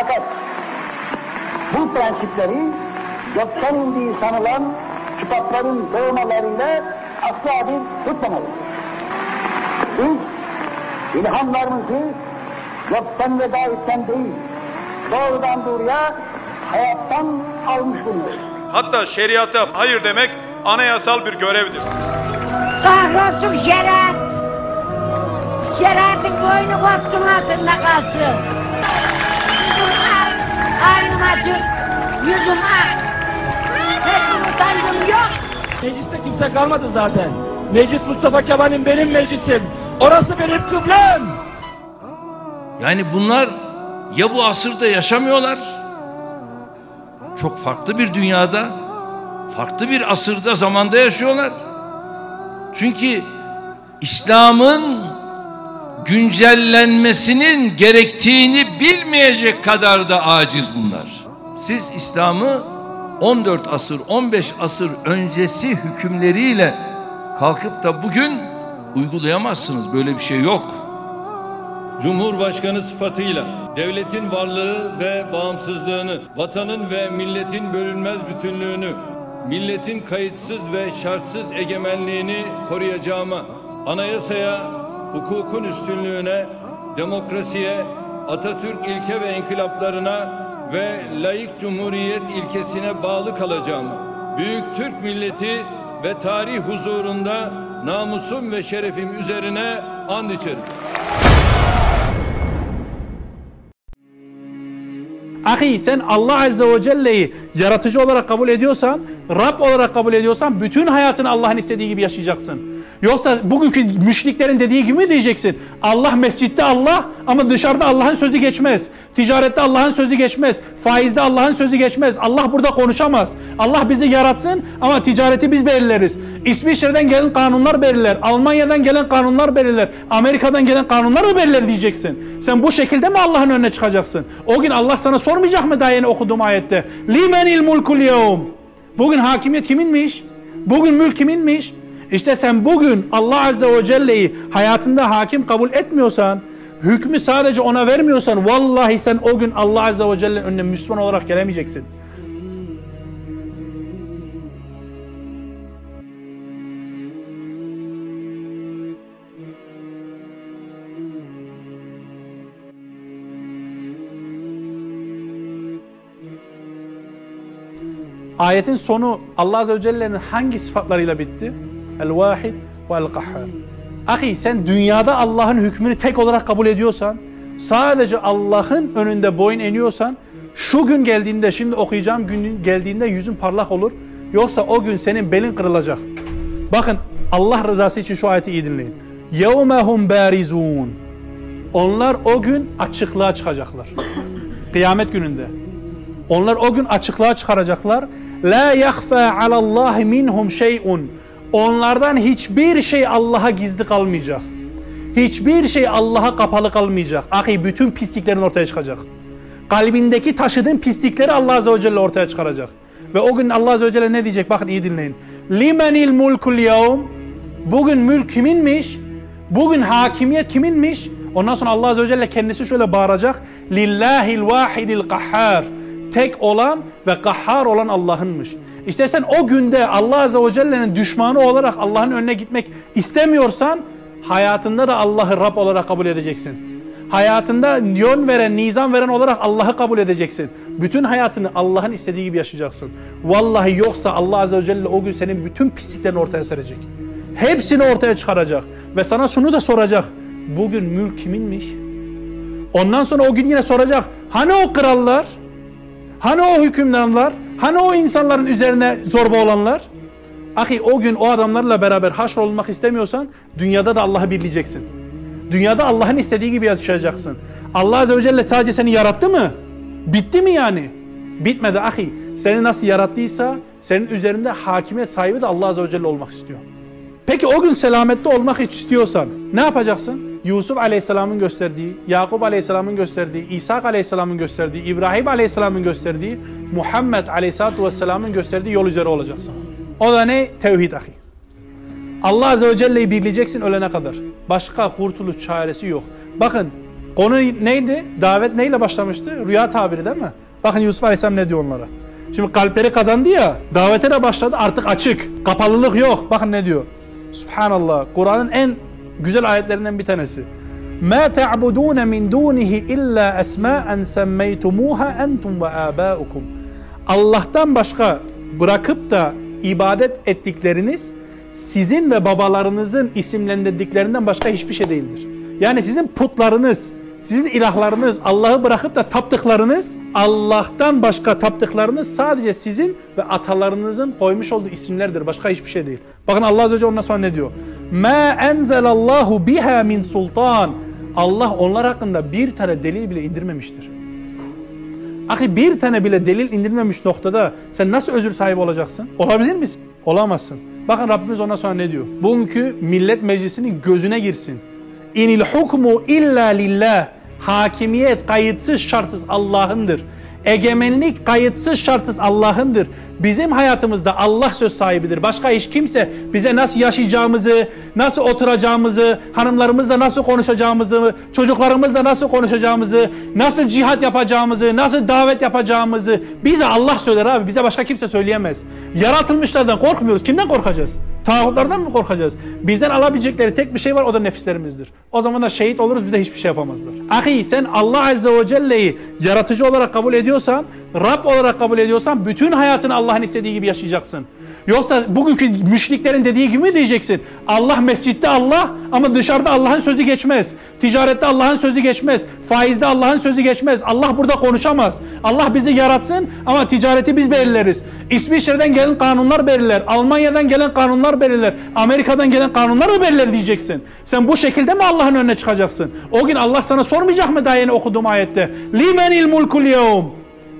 Fakat bu prensipleri gökten indiği sanılan kitapların doğmalarıyla asla bir tutmamalıyız. Biz ilhamlarımızı gökten ve davetten değil, doğrudan doğruya hayattan almış bulunuyoruz. Hatta şeriata hayır demek anayasal bir görevdir. Kahrolsun şeriat. Şeriatın boynu koptun altında kalsın. Karnım acık, yüzüm ak. Hiç utancım yok. Mecliste kimse kalmadı zaten. Meclis Mustafa Kemal'in benim meclisim. Orası benim kıblem. Yani bunlar ya bu asırda yaşamıyorlar, çok farklı bir dünyada, farklı bir asırda, zamanda yaşıyorlar. Çünkü İslam'ın güncellenmesinin gerektiğini bilmeyecek kadar da aciz bunlar. Siz İslam'ı 14 asır, 15 asır öncesi hükümleriyle kalkıp da bugün uygulayamazsınız. Böyle bir şey yok. Cumhurbaşkanı sıfatıyla devletin varlığı ve bağımsızlığını, vatanın ve milletin bölünmez bütünlüğünü, milletin kayıtsız ve şartsız egemenliğini koruyacağıma, anayasaya, hukukun üstünlüğüne, demokrasiye, Atatürk ilke ve inkılaplarına ve layık cumhuriyet ilkesine bağlı kalacağıma, büyük Türk milleti ve tarih huzurunda namusum ve şerefim üzerine and içerim. Ahi sen Allah Azze ve Celle'yi yaratıcı olarak kabul ediyorsan, Rab olarak kabul ediyorsan bütün hayatını Allah'ın istediği gibi yaşayacaksın. Yoksa bugünkü müşriklerin dediği gibi mi diyeceksin? Allah mescitte Allah ama dışarıda Allah'ın sözü geçmez. Ticarette Allah'ın sözü geçmez. Faizde Allah'ın sözü geçmez. Allah burada konuşamaz. Allah bizi yaratsın ama ticareti biz belirleriz. İsviçre'den gelen kanunlar belirler. Almanya'dan gelen kanunlar belirler. Amerika'dan gelen kanunlar mı belirler diyeceksin. Sen bu şekilde mi Allah'ın önüne çıkacaksın? O gün Allah sana sormayacak mı daha yeni okuduğum ayette? Limenil mulkul yevm. Bugün hakimiyet kiminmiş? Bugün mülk kiminmiş? İşte sen bugün Allah Azze ve Celle'yi hayatında hakim kabul etmiyorsan, hükmü sadece ona vermiyorsan vallahi sen o gün Allah Azze ve Celle'nin önüne Müslüman olarak gelemeyeceksin. Ayetin sonu Allah Azze ve Celle'nin hangi sıfatlarıyla bitti? El-Vahid ve El-Kahhar. Ahi sen dünyada Allah'ın hükmünü tek olarak kabul ediyorsan, sadece Allah'ın önünde boyun eniyorsan, şu gün geldiğinde, şimdi okuyacağım gün geldiğinde yüzün parlak olur. Yoksa o gün senin belin kırılacak. Bakın Allah rızası için şu ayeti iyi dinleyin. يَوْمَهُمْ بَارِزُونَ Onlar o gün açıklığa çıkacaklar. Kıyamet gününde. Onlar o gün açıklığa çıkaracaklar. La yakhfa alallahi minhum şey'un. Onlardan hiçbir şey Allah'a gizli kalmayacak. Hiçbir şey Allah'a kapalı kalmayacak. Ahi bütün pisliklerin ortaya çıkacak. Kalbindeki taşıdığın pislikleri Allah Azze ve Celle ortaya çıkaracak. Ve o gün Allah Azze ve Celle ne diyecek? Bakın iyi dinleyin. Limenil mulkul yevm. Bugün mülk kiminmiş? Bugün hakimiyet kiminmiş? Ondan sonra Allah Azze ve Celle kendisi şöyle bağıracak. Lillahil vahidil kahhar tek olan ve kahhar olan Allah'ınmış. İşte sen o günde Allah Azze ve Celle'nin düşmanı olarak Allah'ın önüne gitmek istemiyorsan hayatında da Allah'ı Rab olarak kabul edeceksin. Hayatında yön veren, nizam veren olarak Allah'ı kabul edeceksin. Bütün hayatını Allah'ın istediği gibi yaşayacaksın. Vallahi yoksa Allah Azze ve Celle o gün senin bütün pisliklerini ortaya serecek. Hepsini ortaya çıkaracak. Ve sana şunu da soracak. Bugün mülk kiminmiş? Ondan sonra o gün yine soracak. Hani o krallar? Hani o hükümdarlar? Hani o insanların üzerine zorba olanlar? Ahi o gün o adamlarla beraber haşr olmak istemiyorsan dünyada da Allah'ı birleyeceksin. Dünyada Allah'ın istediği gibi yaşayacaksın. Allah Azze ve Celle sadece seni yarattı mı? Bitti mi yani? Bitmedi ahi. Seni nasıl yarattıysa senin üzerinde hakimiyet sahibi de Allah Azze ve Celle olmak istiyor. Peki o gün selamette olmak istiyorsan ne yapacaksın? Yusuf Aleyhisselam'ın gösterdiği, Yakup Aleyhisselam'ın gösterdiği, İsa Aleyhisselam'ın gösterdiği, İbrahim Aleyhisselam'ın gösterdiği, Muhammed Aleyhisselatü Vesselam'ın gösterdiği yol üzere olacaksın. O da ne? Tevhid ahi. Allah Azze ve Celle'yi birleyeceksin ölene kadar. Başka kurtuluş çaresi yok. Bakın Konu neydi? Davet neyle başlamıştı? Rüya tabiri değil mi? Bakın Yusuf Aleyhisselam ne diyor onlara. Şimdi kalpleri kazandı ya, davete başladı artık açık. Kapalılık yok. Bakın ne diyor. Subhanallah. Kur'an'ın en güzel ayetlerinden bir tanesi. ما تعبدون من دونه إلا أسماء سميتموها أنتم وآباؤكم Allah'tan başka bırakıp da ibadet ettikleriniz sizin ve babalarınızın isimlendirdiklerinden başka hiçbir şey değildir. Yani sizin putlarınız, sizin ilahlarınız, Allah'ı bırakıp da taptıklarınız, Allah'tan başka taptıklarınız sadece sizin ve atalarınızın koymuş olduğu isimlerdir. Başka hiçbir şey değil. Bakın Allah Azze ve Celle ondan sonra ne diyor? Ma enzelallahu biha min sultan. Allah onlar hakkında bir tane delil bile indirmemiştir. Ahi bir tane bile delil indirmemiş noktada sen nasıl özür sahibi olacaksın? Olabilir misin? Olamazsın. Bakın Rabbimiz ondan sonra ne diyor? Bugünkü millet meclisinin gözüne girsin. İnil hukmu illa lillah. Hakimiyet kayıtsız şartsız Allah'ındır. Egemenlik kayıtsız şartsız Allah'ındır. Bizim hayatımızda Allah söz sahibidir. Başka hiç kimse bize nasıl yaşayacağımızı, nasıl oturacağımızı, hanımlarımızla nasıl konuşacağımızı, çocuklarımızla nasıl konuşacağımızı, nasıl cihat yapacağımızı, nasıl davet yapacağımızı bize Allah söyler abi. Bize başka kimse söyleyemez. Yaratılmışlardan korkmuyoruz. Kimden korkacağız? Tağutlardan mı korkacağız? Bizden alabilecekleri tek bir şey var o da nefislerimizdir. O zaman da şehit oluruz bize hiçbir şey yapamazlar. Ahi sen Allah Azze ve Celle'yi yaratıcı olarak kabul ediyorsan, Rab olarak kabul ediyorsan bütün hayatını Allah'ın istediği gibi yaşayacaksın. Yoksa bugünkü müşriklerin dediği gibi mi diyeceksin? Allah mescitte Allah ama dışarıda Allah'ın sözü geçmez. Ticarette Allah'ın sözü geçmez. Faizde Allah'ın sözü geçmez. Allah burada konuşamaz. Allah bizi yaratsın ama ticareti biz belirleriz. İsviçre'den gelen kanunlar belirler. Almanya'dan gelen kanunlar belirler. Amerika'dan gelen kanunlar mı belirler diyeceksin. Sen bu şekilde mi Allah'ın önüne çıkacaksın? O gün Allah sana sormayacak mı daha yeni okuduğum ayette? Limenil mulkul yevm.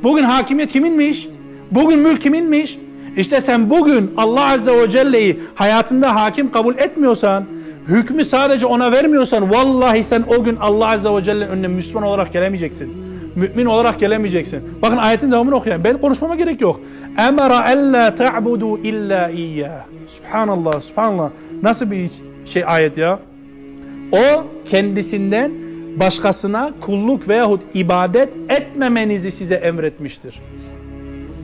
Bugün hakimiyet kiminmiş? Bugün mülk kiminmiş? İşte sen bugün Allah Azze ve Celle'yi hayatında hakim kabul etmiyorsan, hükmü sadece ona vermiyorsan vallahi sen o gün Allah Azze ve Celle'nin önüne Müslüman olarak gelemeyeceksin. Mümin olarak gelemeyeceksin. Bakın ayetin devamını okuyayım. Ben konuşmama gerek yok. Emara ella ta'budu illa iyyah. Subhanallah, subhanallah. Nasıl bir şey ayet ya? O kendisinden başkasına kulluk veyahut ibadet etmemenizi size emretmiştir.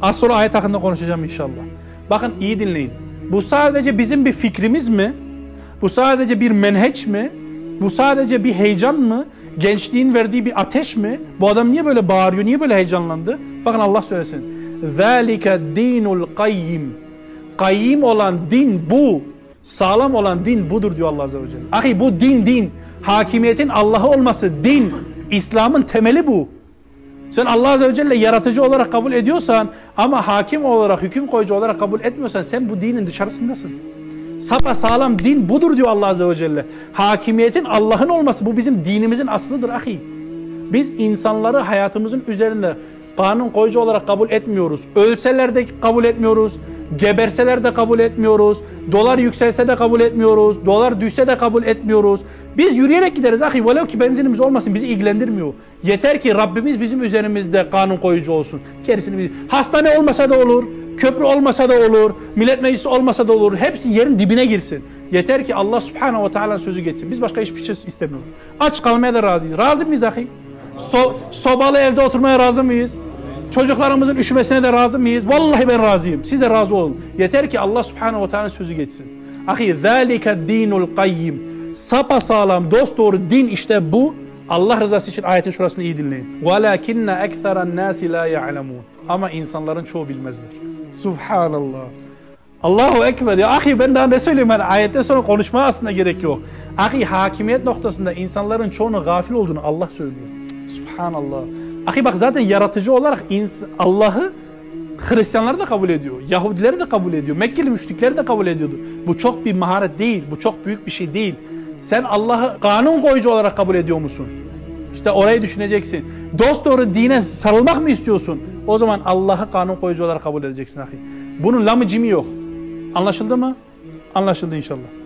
Az sonra ayet hakkında konuşacağım inşallah. Bakın iyi dinleyin. Bu sadece bizim bir fikrimiz mi? Bu sadece bir menheç mi? Bu sadece bir heyecan mı? Gençliğin verdiği bir ateş mi? Bu adam niye böyle bağırıyor? Niye böyle heyecanlandı? Bakın Allah söylesin. ذَٰلِكَ dinul kayyim. Kayyim olan din bu. Sağlam olan din budur diyor Allah Azze ve Celle. Ahi bu din din. Hakimiyetin Allah'ı olması din. İslam'ın temeli bu. Sen Allah Azze ve Celle yaratıcı olarak kabul ediyorsan ama hakim olarak, hüküm koyucu olarak kabul etmiyorsan sen bu dinin dışarısındasın. Sapa sağlam din budur diyor Allah Azze ve Celle. Hakimiyetin Allah'ın olması bu bizim dinimizin aslıdır ahi. Biz insanları hayatımızın üzerinde kanun koyucu olarak kabul etmiyoruz. Ölseler de kabul etmiyoruz. Geberseler de kabul etmiyoruz. Dolar yükselse de kabul etmiyoruz. Dolar düşse de kabul etmiyoruz. Biz yürüyerek gideriz ahi. Velev ki benzinimiz olmasın bizi ilgilendirmiyor. Yeter ki Rabbimiz bizim üzerimizde kanun koyucu olsun. Gerisini biz... Hastane olmasa da olur. Köprü olmasa da olur. Millet meclisi olmasa da olur. Hepsi yerin dibine girsin. Yeter ki Allah subhanahu ve teala sözü geçsin. Biz başka hiçbir şey istemiyoruz. Aç kalmaya da razıyız. Razı mıyız ahi? So, sobalı evde oturmaya razı mıyız? Çocuklarımızın üşümesine de razı mıyız? Vallahi ben razıyım. Siz de razı olun. Yeter ki Allah subhanahu ve teala sözü geçsin. Ahi zâlike dinul kayyim. Sapa sağlam dost doğru din işte bu. Allah rızası için ayetin şurasını iyi dinleyin. وَلَكِنَّ اَكْثَرَ النَّاسِ لَا يَعْلَمُونَ Ama insanların çoğu bilmezler. Subhanallah. Allahu Ekber. Ya ahi ben daha ne söyleyeyim? Yani ayetten sonra konuşmaya aslında gerek yok. Ahi hakimiyet noktasında insanların çoğunun gafil olduğunu Allah söylüyor. Subhanallah. Ahi bak zaten yaratıcı olarak Allah'ı Hristiyanlar da kabul ediyor. Yahudiler de kabul ediyor. Mekkeli müşrikler de kabul ediyordu. Bu çok bir maharet değil. Bu çok büyük bir şey değil. Sen Allah'ı kanun koyucu olarak kabul ediyor musun? İşte orayı düşüneceksin. Dost doğru dine sarılmak mı istiyorsun? O zaman Allah'ı kanun koyucu olarak kabul edeceksin ahi. Bunun lamı cimi yok. Anlaşıldı mı? Anlaşıldı inşallah.